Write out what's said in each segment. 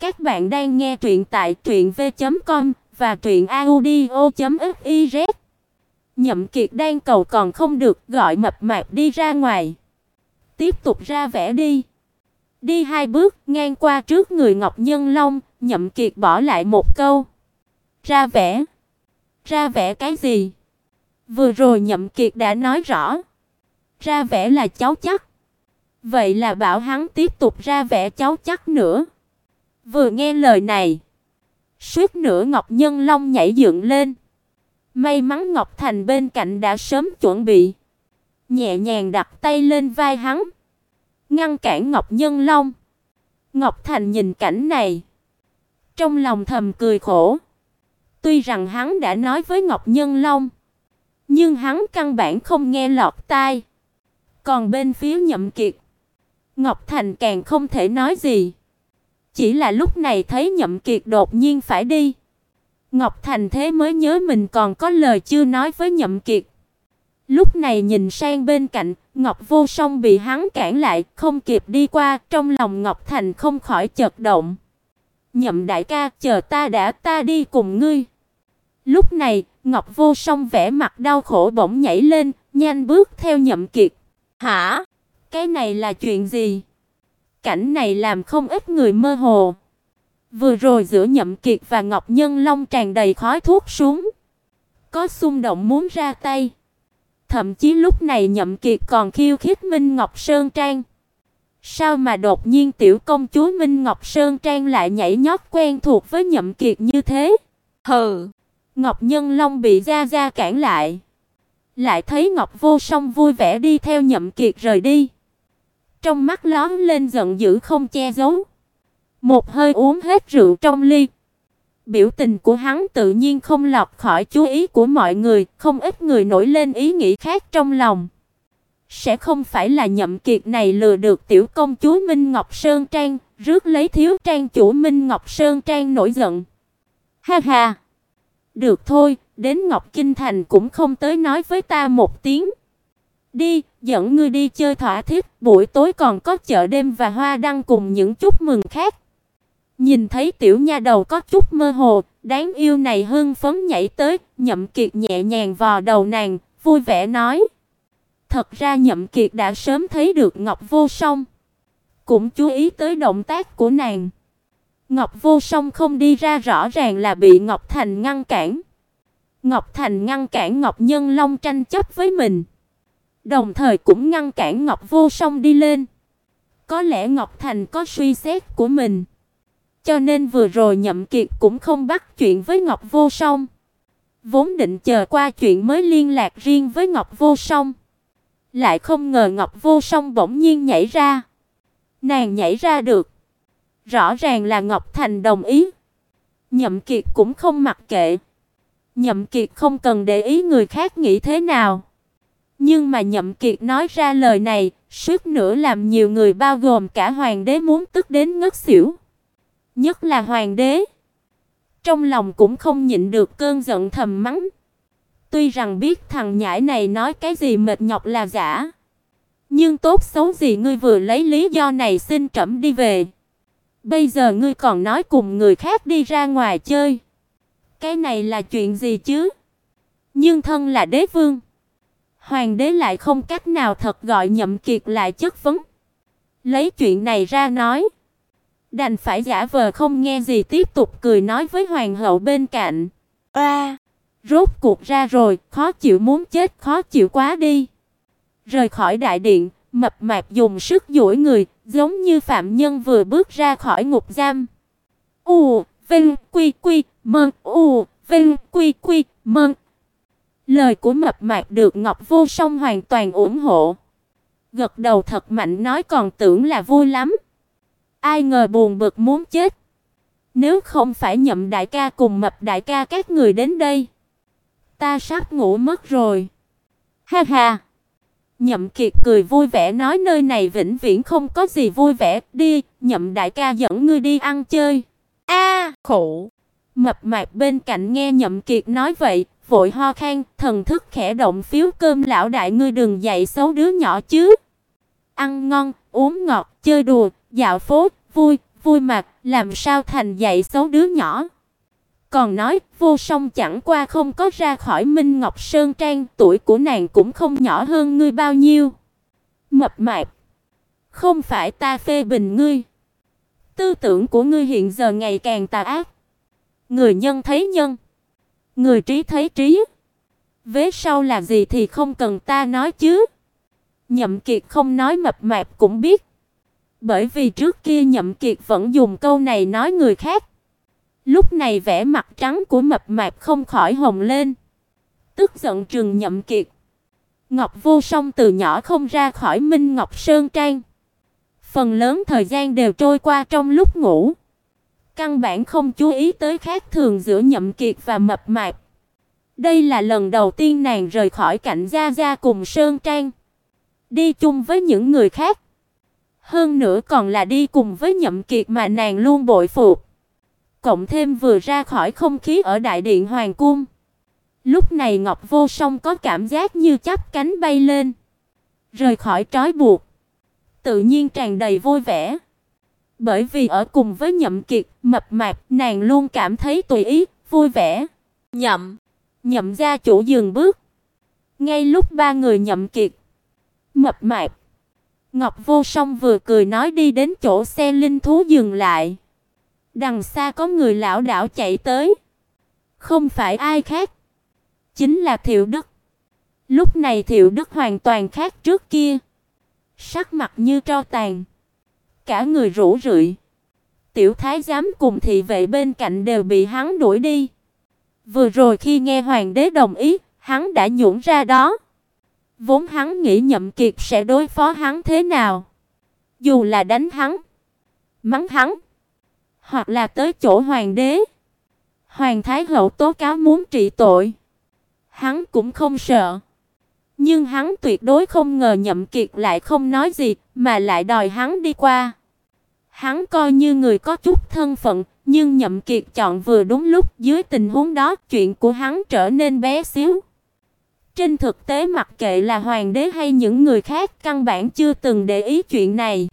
Các bạn đang nghe truyện tại truyệnv.com và truyệnaudio.fiz. Nhậm Kiệt đang cầu còn không được, gọi mập mạp đi ra ngoài. Tiếp tục ra vẻ đi. Đi hai bước, ngang qua trước người Ngọc Nhân Long, Nhậm Kiệt bỏ lại một câu. Ra vẻ. Ra vẻ cái gì? Vừa rồi Nhậm Kiệt đã nói rõ. Ra vẻ là cháu chắc. Vậy là bảo hắn tiếp tục ra vẻ cháu chắc nữa. Vừa nghe lời này, suýt nữa Ngọc Nhân Long nhảy dựng lên. May mắn Ngọc Thành bên cạnh đã sớm chuẩn bị, nhẹ nhàng đặt tay lên vai hắn, ngăn cản Ngọc Nhân Long. Ngọc Thành nhìn cảnh này, trong lòng thầm cười khổ. Tuy rằng hắn đã nói với Ngọc Nhân Long, nhưng hắn căn bản không nghe lọt tai. Còn bên phía Nhậm Kiệt, Ngọc Thành càng không thể nói gì. Chỉ là lúc này thấy Nhậm Kiệt đột nhiên phải đi, Ngọc Thành thế mới nhớ mình còn có lời chưa nói với Nhậm Kiệt. Lúc này nhìn sang bên cạnh, Ngọc Vô Song bị hắn cản lại, không kịp đi qua, trong lòng Ngọc Thành không khỏi chợt động. Nhậm đại ca, chờ ta đã, ta đi cùng ngươi. Lúc này, Ngọc Vô Song vẻ mặt đau khổ bỗng nhảy lên, nhanh bước theo Nhậm Kiệt. "Hả? Cái này là chuyện gì?" Cảnh này làm không ít người mơ hồ. Vừa rồi giữa Nhậm Kiệt và Ngọc Nhân Long tràn đầy khói thuốc súng, có xung động muốn ra tay. Thậm chí lúc này Nhậm Kiệt còn khiêu khích Minh Ngọc Sơn Trang. Sao mà đột nhiên tiểu công chúa Minh Ngọc Sơn Trang lại nhảy nhót quen thuộc với Nhậm Kiệt như thế? Hừ. Ngọc Nhân Long bị gia gia cản lại. Lại thấy Ngọc Vô Song vui vẻ đi theo Nhậm Kiệt rời đi. Trong mắt lóe lên giận dữ không che giấu. Một hơi uống hết rượu trong ly. Biểu tình của hắn tự nhiên không lọt khỏi chú ý của mọi người, không ít người nổi lên ý nghĩ khác trong lòng. Sẽ không phải là Nhậm Kiệt này lừa được tiểu công chúa Minh Ngọc Sơn Trang, rước lấy thiếu trang chủ Minh Ngọc Sơn Trang nổi giận. Ha ha. Được thôi, đến Ngọc Kinh Thành cũng không tới nói với ta một tiếng. Đi, dẫn ngươi đi chơi thỏa thích, buổi tối còn có chợ đêm và hoa đăng cùng những chúc mừng khác. Nhìn thấy tiểu nha đầu có chút mơ hồ, đáng yêu này hưng phấn nhảy tới, Nhậm Kiệt nhẹ nhàng vò đầu nàng, vui vẻ nói: Thật ra Nhậm Kiệt đã sớm thấy được Ngọc Vô Song, cũng chú ý tới động tác của nàng. Ngọc Vô Song không đi ra rõ ràng là bị Ngọc Thành ngăn cản. Ngọc Thành ngăn cản Ngọc Nhân Long tranh chấp với mình, đồng thời cũng ngăn cản Ngọc Vô Song đi lên. Có lẽ Ngọc Thành có suy xét của mình, cho nên vừa rồi Nhậm Kiệt cũng không bắt chuyện với Ngọc Vô Song. Vốn định chờ qua chuyện mới liên lạc riêng với Ngọc Vô Song, lại không ngờ Ngọc Vô Song bỗng nhiên nhảy ra. Nàng nhảy ra được, rõ ràng là Ngọc Thành đồng ý. Nhậm Kiệt cũng không mặc kệ. Nhậm Kiệt không cần để ý người khác nghĩ thế nào. Nhưng mà Nhậm Kiệt nói ra lời này, suýt nữa làm nhiều người bao gồm cả hoàng đế muốn tức đến ngất xỉu. Nhất là hoàng đế. Trong lòng cũng không nhịn được cơn giận thầm mắng. Tuy rằng biết thằng nhãi này nói cái gì mệt nhọc là giả, nhưng tốt xấu gì ngươi vừa lấy lý do này xin trẫm đi về. Bây giờ ngươi còn nói cùng người khác đi ra ngoài chơi. Cái này là chuyện gì chứ? Nhưng thân là đế vương, hoàng đế lại không cách nào thật gọi Nhậm Kiệt lại chất vấn. Lấy chuyện này ra nói, đành phải giả vờ không nghe gì tiếp tục cười nói với hoàng hậu bên cạnh. "A, rốt cuộc ra rồi, khó chịu muốn chết, khó chịu quá đi." Rời khỏi đại điện, mập mạp dùng sức duỗi người, giống như phạm nhân vừa bước ra khỏi ngục giam. U, Vinh, Quy Quy, Mơ, U, Vinh, Quy Quy, Mơ. Lời của mập mạp được Ngọc Vô Song hoàn toàn ủng hộ. Gật đầu thật mạnh nói còn tưởng là vui lắm. Ai ngờ buồn bực muốn chết. Nếu không phải nhậm đại ca cùng mập đại ca các người đến đây, ta sắp ngủ mất rồi. Ha ha. Nhậm Kiệt cười vui vẻ nói nơi này vĩnh viễn không có gì vui vẻ, đi, Nhậm đại ca dẫn ngươi đi ăn chơi. A, à, khổ. Mập mạp bên cạnh nghe Nhậm Kiệt nói vậy, vội ho khan, thần thức khẽ động phiếu cơm lão đại ngươi đừng dạy xấu đứa nhỏ chứ. Ăn ngon, uống ngọt, chơi đùa, dạo phố, vui, vui mặt, làm sao thành dạy xấu đứa nhỏ. Còn nói, Vô Song chẳng qua không có ra khỏi Minh Ngọc Sơn Trang, tuổi của nàng cũng không nhỏ hơn ngươi bao nhiêu. Mập mạp, không phải ta phê bình ngươi. Tư tưởng của ngươi hiện giờ ngày càng tà ác. Người nhân thấy nhân, người trí thấy trí. Vế sau là gì thì không cần ta nói chứ. Nhậm Kiệt không nói mập mạp cũng biết. Bởi vì trước kia Nhậm Kiệt vẫn dùng câu này nói người khác. Lúc này vẻ mặt trắng của mập mạp không khỏi hồng lên. Tức giận trừng Nhậm Kiệt. Ngọc Vô Song từ nhỏ không ra khỏi Minh Ngọc Sơn Trang. Phần lớn thời gian đều trôi qua trong lúc ngủ. Căn bản không chú ý tới khác thường giữa Nhậm Kiệt và mập mạp. Đây là lần đầu tiên nàng rời khỏi cảnh gia gia cùng Sơn Trang, đi chung với những người khác. Hơn nữa còn là đi cùng với Nhậm Kiệt mà nàng luôn bội phục. Cộng thêm vừa ra khỏi không khí ở đại điện hoàng cung. Lúc này Ngọc Vô Song có cảm giác như chắp cánh bay lên, rời khỏi trói buộc, tự nhiên tràn đầy vui vẻ. Bởi vì ở cùng với Nhậm Kiệt, mập mạp, nàng luôn cảm thấy tùy ý, vui vẻ. Nhậm, Nhậm gia chủ dừng bước. Ngay lúc ba người Nhậm Kiệt, mập mạp, Ngọc Vô Song vừa cười nói đi đến chỗ xe linh thú dừng lại. Đằng xa có người lão đảo chạy tới. Không phải ai khác, chính là Thiệu Đức. Lúc này Thiệu Đức hoàn toàn khác trước kia, sắc mặt như tro tàn, cả người rũ rượi. Tiểu thái giám cùng thị vệ bên cạnh đều bị hắn đuổi đi. Vừa rồi khi nghe hoàng đế đồng ý, hắn đã nhũn ra đó. Vốn hắn nghĩ Nhậm Kiệt sẽ đối phó hắn thế nào, dù là đánh hắn, mắng hắn, hoặc là tới chỗ hoàng đế, hoàng thái hậu tố cáo muốn trị tội, hắn cũng không sợ. Nhưng hắn tuyệt đối không ngờ Nhậm Kiệt lại không nói gì, mà lại đòi hắn đi qua. Hắn coi như người có chút thân phận, nhưng Nhậm Kiệt chọn vừa đúng lúc, dưới tình huống đó, chuyện của hắn trở nên bé xíu. Trên thực tế mặc kệ là hoàng đế hay những người khác, căn bản chưa từng để ý chuyện này.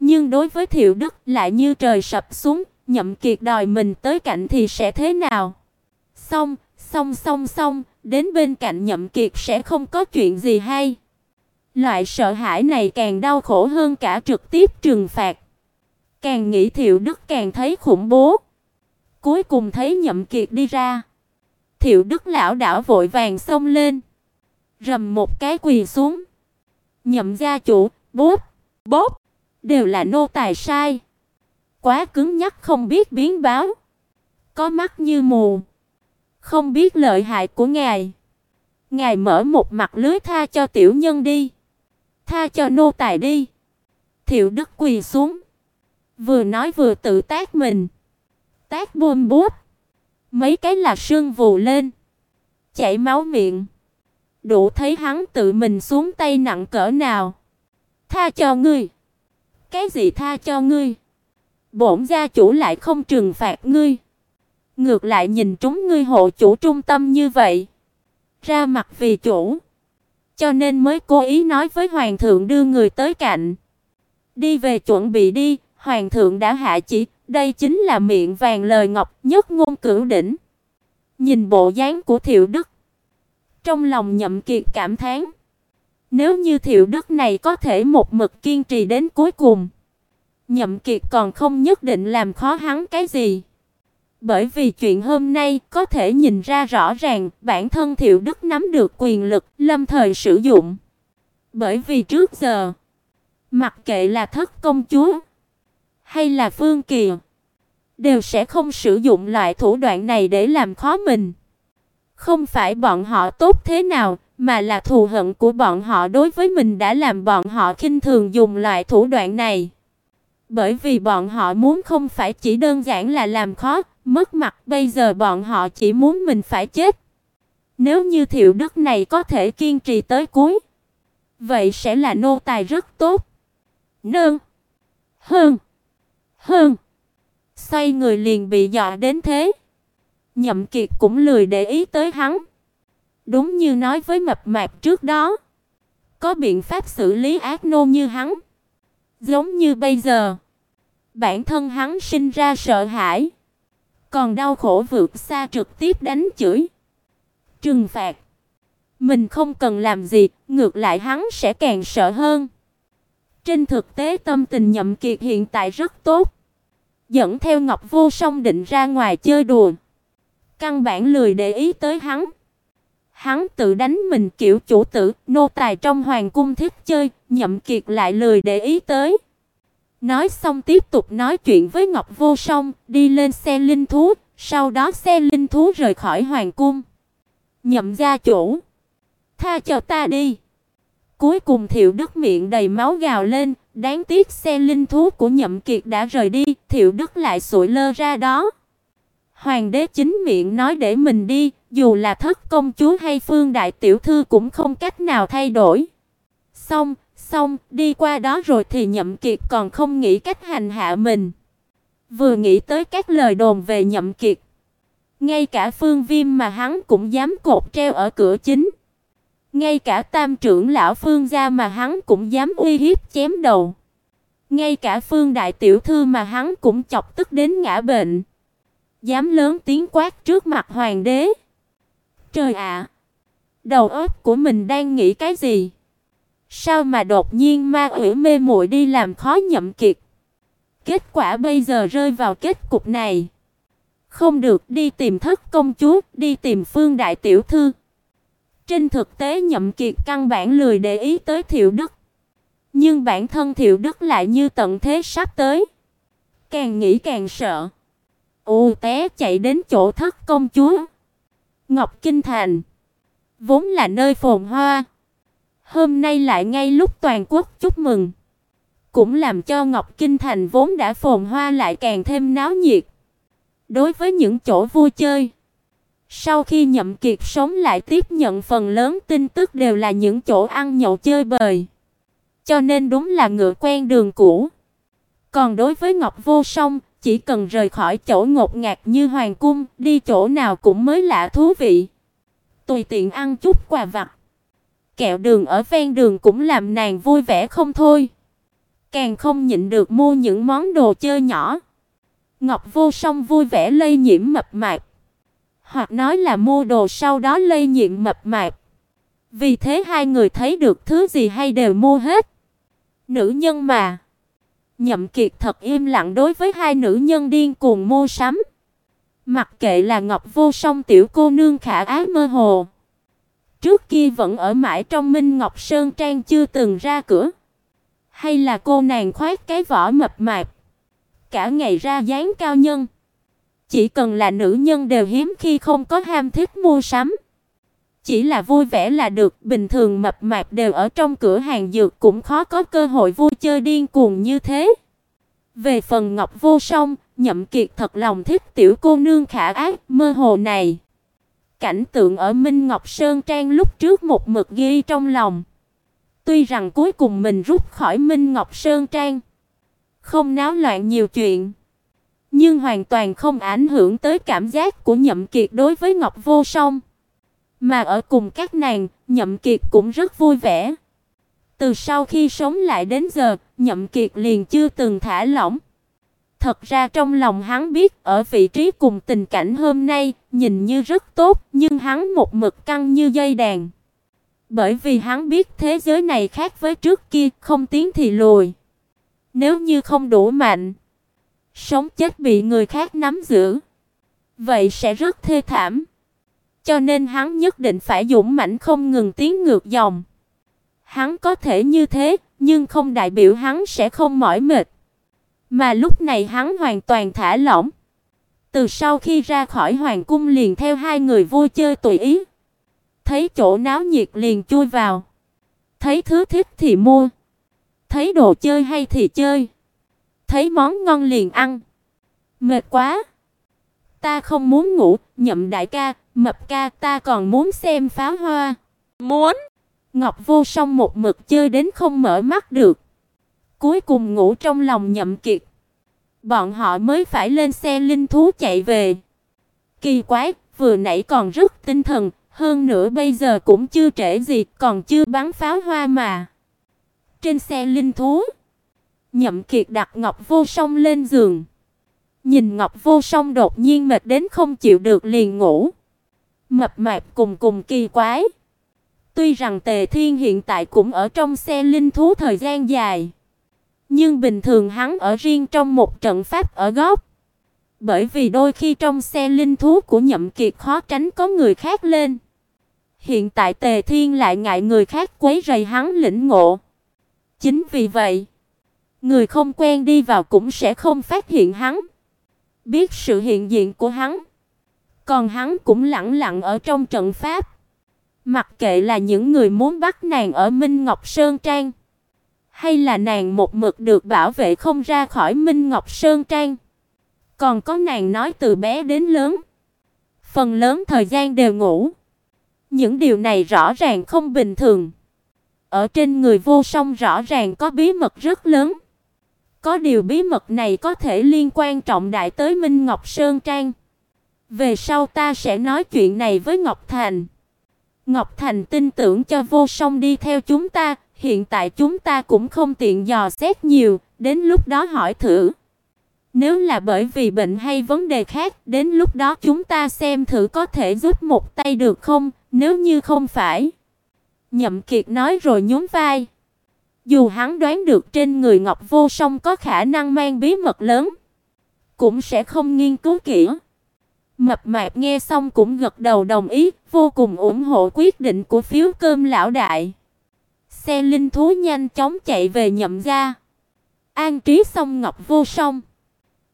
Nhưng đối với Thiệu Đức lại như trời sập xuống, Nhậm Kiệt đòi mình tới cạnh thì sẽ thế nào? Xong, xong xong xong, đến bên cạnh Nhậm Kiệt sẽ không có chuyện gì hay. Loại sợ hãi này càng đau khổ hơn cả trực tiếp trừng phạt. Càng nghĩ Thiệu Đức càng thấy khủng bố. Cuối cùng thấy Nhậm Kiệt đi ra. Thiệu Đức lão đảo vội vàng xông lên, rầm một cái quỳ xuống. Nhậm gia chủ, bốp, bốp, đều là nô tài sai. Quá cứng nhắc không biết biến báo, có mắt như mù, không biết lợi hại của ngài. Ngài mở một mặt lưới tha cho tiểu nhân đi, tha cho nô tài đi. Thiệu Đức quỳ xuống, vừa nói vừa tự tác mình. Tác bôm bốp. Mấy cái là sưng vù lên, chảy máu miệng. Đủ thấy hắn tự mình xuống tay nặng cỡ nào. Tha cho ngươi. Cái gì tha cho ngươi? Bổn gia chủ lại không trừng phạt ngươi. Ngược lại nhìn chúng ngươi hộ chủ trung tâm như vậy. Ra mặt vì chủ. Cho nên mới cố ý nói với hoàng thượng đưa người tới cạnh. Đi về chuẩn bị đi, hoàng thượng đã hạ chỉ, đây chính là miệng vàng lời ngọc nhất ngôn cửu đỉnh. Nhìn bộ dáng của Thiệu Đức, trong lòng Nhậm Kiệt cảm thán, nếu như Thiệu Đức này có thể một mực kiên trì đến cuối cùng, Nhậm Kiệt còn không nhất định làm khó hắn cái gì. Bởi vì chuyện hôm nay có thể nhìn ra rõ ràng, bản thân Thiệu Đức nắm được quyền lực, lâm thời sử dụng. Bởi vì trước giờ, mặc kệ là thất công chúa hay là Phương Kỳ, đều sẽ không sử dụng loại thủ đoạn này để làm khó mình. Không phải bọn họ tốt thế nào, mà là thù hận của bọn họ đối với mình đã làm bọn họ khinh thường dùng loại thủ đoạn này. Bởi vì bọn họ muốn không phải chỉ đơn giản là làm khó, mất mặt, bây giờ bọn họ chỉ muốn mình phải chết. Nếu như Thiệu Đức này có thể kiên trì tới cuối, vậy sẽ là nô tài rất tốt. Nương. Hơn. Hơn. Xoay người liền bị dọa đến thế. Nhậm Kiệt cũng lười để ý tới hắn. Đúng như nói với mập mạp trước đó, có biện pháp xử lý ác nô như hắn. Giống như bây giờ, Bản thân hắn sinh ra sợ hãi, còn đau khổ vượt xa trực tiếp đánh chửi, trừng phạt. Mình không cần làm gì, ngược lại hắn sẽ càng sợ hơn. Trên thực tế tâm tình Nhậm Kiệt hiện tại rất tốt, dẫn theo Ngọc Vô Song định ra ngoài chơi đùa. Căn bản lười để ý tới hắn. Hắn tự đánh mình kiểu chủ tử, nô tài trong hoàng cung thích chơi, Nhậm Kiệt lại lười để ý tới. Nói xong tiếp tục nói chuyện với Ngọc Vô Song, đi lên xe linh thú, sau đó xe linh thú rời khỏi hoàng cung. Nhậm gia chủ, tha cho ta đi. Cuối cùng Thiệu Đức miệng đầy máu gào lên, đáng tiếc xe linh thú của Nhậm Kiệt đã rời đi, Thiệu Đức lại sụi lơ ra đó. Hoàng đế chính miệng nói để mình đi, dù là thất công chúa hay phương đại tiểu thư cũng không cách nào thay đổi. Xong, xong, đi qua đó rồi thì Nhậm Kiệt còn không nghĩ cách hành hạ mình. Vừa nghĩ tới các lời đồn về Nhậm Kiệt, ngay cả Phương Viêm mà hắn cũng dám cột treo ở cửa chính. Ngay cả Tam trưởng lão Phương gia mà hắn cũng dám uy hiếp chém đầu. Ngay cả Phương đại tiểu thư mà hắn cũng chọc tức đến ngã bệnh. Dám lớn tiếng quát trước mặt hoàng đế. Trời ạ, đầu óc của mình đang nghĩ cái gì? Sao mà đột nhiên ma quỷ mê muội đi làm khó Nhậm Kiệt? Kết quả bây giờ rơi vào kết cục này. Không được đi tìm thất công chúa, đi tìm Phương đại tiểu thư. Trên thực tế Nhậm Kiệt căn bản lười để ý tới Thiệu Đức. Nhưng bản thân Thiệu Đức lại như tận thế sắp tới. Càng nghĩ càng sợ. Ô té chạy đến chỗ thất công chúa. Ngọc Kinh Thành. Vốn là nơi phồn hoa. Hôm nay lại ngay lúc toàn quốc chúc mừng. Cũng làm cho Ngọc Kinh Thành vốn đã phồn hoa lại càng thêm náo nhiệt. Đối với những chỗ vui chơi. Sau khi Nhậm Kiệt sống lại tiếp nhận phần lớn tin tức đều là những chỗ ăn nhậu chơi bời. Cho nên đúng là ngựa quen đường cũ. Còn đối với Ngọc Vô Song, chỉ cần rời khỏi chỗ ngột ngạt như hoàng cung, đi chỗ nào cũng mới lạ thú vị. Tùy tiện ăn chút quà vặt. Kẹo đường ở ven đường cũng làm nàng vui vẻ không thôi. Càng không nhịn được mua những món đồ chơi nhỏ. Ngọc Vô Song vui vẻ lây nhiễm mập mạp. Hoặc nói là mua đồ sau đó lây nhiễm mập mạp. Vì thế hai người thấy được thứ gì hay đều mua hết. Nữ nhân mà. Nhậm Kiệt thật im lặng đối với hai nữ nhân điên cuồng mua sắm. Mặc kệ là Ngọc Vô Song tiểu cô nương khả ái mơ hồ, trước kia vẫn ở mãi trong Minh Ngọc Sơn trang chưa từng ra cửa, hay là cô nàng khoác cái vỏ mập mạp, cả ngày ra dáng cao nhân, chỉ cần là nữ nhân đều hiếm khi không có ham thích mua sắm. Chỉ là vui vẻ là được, bình thường mập mạp đều ở trong cửa hàng dược cũng khó có cơ hội vui chơi điên cuồng như thế. Về phần Ngọc Vô Song, Nhậm Kiệt thật lòng thích tiểu cô nương khả ái, mơ hồ này. Cảnh tượng ở Minh Ngọc Sơn Trang lúc trước một mực ghi trong lòng. Tuy rằng cuối cùng mình rút khỏi Minh Ngọc Sơn Trang, không náo loạn nhiều chuyện, nhưng hoàn toàn không ảnh hưởng tới cảm giác của Nhậm Kiệt đối với Ngọc Vô Song. Mà ở cùng các nàng, Nhậm Kiệt cũng rất vui vẻ. Từ sau khi sống lại đến giờ, Nhậm Kiệt liền chưa từng thả lỏng. Thật ra trong lòng hắn biết, ở vị trí cùng tình cảnh hôm nay, nhìn như rất tốt, nhưng hắn một mực căng như dây đàn. Bởi vì hắn biết thế giới này khác với trước kia, không tiến thì lùi. Nếu như không đủ mạnh, sống chết bị người khác nắm giữ, vậy sẽ rất thê thảm cho nên hắn nhất định phải dũng mãnh không ngừng tiến ngược dòng. Hắn có thể như thế, nhưng không đại biểu hắn sẽ không mỏi mệt. Mà lúc này hắn hoàn toàn thả lỏng. Từ sau khi ra khỏi hoàng cung liền theo hai người vui chơi tùy ý. Thấy chỗ náo nhiệt liền chui vào. Thấy thứ thích thì mua. Thấy đồ chơi hay thì chơi. Thấy món ngon liền ăn. Mệt quá. Ta không muốn ngủ, nhậm đại ca, Mập ca ta còn muốn xem pháo hoa. Muốn. Ngọc Vô Song một mực chơi đến không mở mắt được. Cuối cùng ngủ trong lòng Nhậm Kiệt. Bọn họ mới phải lên xe linh thú chạy về. Kỳ quái, vừa nãy còn rất tinh thần, hơn nữa bây giờ cũng chưa trễ gì, còn chưa bắn pháo hoa mà. Trên xe linh thú, Nhậm Kiệt đặt Ngọc Vô Song lên giường. Nhìn Ngọc Vô Song đột nhiên mệt đến không chịu được liền ngủ. Mập mạp cùng cùng kỳ quái. Tuy rằng Tề Thiên hiện tại cũng ở trong xe linh thú thời gian dài, nhưng bình thường hắn ở riêng trong một trận pháp ở góc. Bởi vì đôi khi trong xe linh thú của Nhậm Kiệt khó tránh có người khác lên. Hiện tại Tề Thiên lại ngại người khác quấy rầy hắn lĩnh ngộ. Chính vì vậy, người không quen đi vào cũng sẽ không phát hiện hắn, biết sự hiện diện của hắn. Còn hắn cũng lặng lặng ở trong trận pháp. Mặc kệ là những người muốn bắt nàng ở Minh Ngọc Sơn Trang, hay là nàng một mực được bảo vệ không ra khỏi Minh Ngọc Sơn Trang. Còn có nàng nói từ bé đến lớn, phần lớn thời gian đều ngủ. Những điều này rõ ràng không bình thường. Ở trên người Vô Song rõ ràng có bí mật rất lớn. Có điều bí mật này có thể liên quan trọng đại tới Minh Ngọc Sơn Trang. Về sau ta sẽ nói chuyện này với Ngọc Thành. Ngọc Thành tin tưởng cho Vô Song đi theo chúng ta, hiện tại chúng ta cũng không tiện dò xét nhiều, đến lúc đó hỏi thử. Nếu là bởi vì bệnh hay vấn đề khác, đến lúc đó chúng ta xem thử có thể giúp một tay được không, nếu như không phải. Nhậm Kiệt nói rồi nhún vai. Dù hắn đoán được trên người Ngọc Vô Song có khả năng mang bí mật lớn, cũng sẽ không nghiên cứu kỹ. Mập mạp nghe xong cũng gật đầu đồng ý, vô cùng ủng hộ quyết định của phiếu cơm lão đại. Xe linh thú nhanh chóng chạy về nhậm gia. An trí xong Ngọc Vô Song.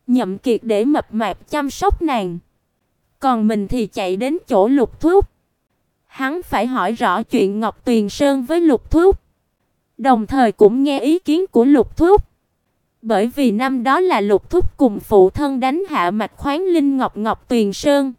Nhậm Kiệt để mập mạp chăm sóc nàng. Còn mình thì chạy đến chỗ Lục Thúc. Hắn phải hỏi rõ chuyện Ngọc Tuyền Sơn với Lục Thúc. Đồng thời cũng nghe ý kiến của Lục Thúc. Bởi vì năm đó là Lục Thúc cùng phụ thân đánh hạ mạch khoáng linh Ngọc Ngọc Tuyền Sơn.